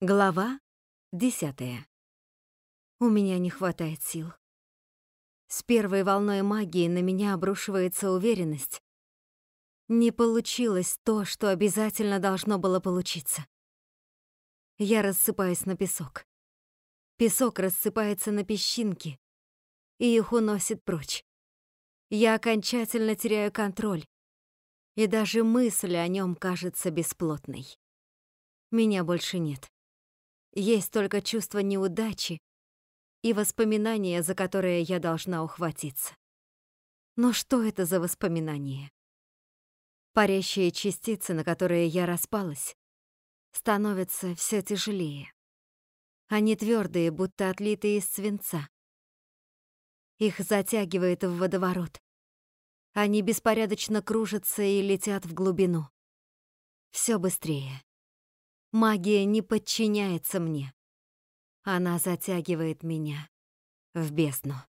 Глава десятая. У меня не хватает сил. С первой волной магии на меня обрушивается уверенность. Не получилось то, что обязательно должно было получиться. Я рассыпаюсь на песок. Песок рассыпается на песчинки, и их уносит прочь. Я окончательно теряю контроль, и даже мысль о нем кажется бесплотной. Меня больше нет. Есть только чувство неудачи и воспоминания, за которые я должна ухватиться. Но что это за воспоминания? Парящие частицы, на которые я распалась, становятся все тяжелее. Они твердые, будто отлитые из свинца. Их затягивает в водоворот. Они беспорядочно кружатся и летят в глубину. Все быстрее. Магия не подчиняется мне. Она затягивает меня в бездну.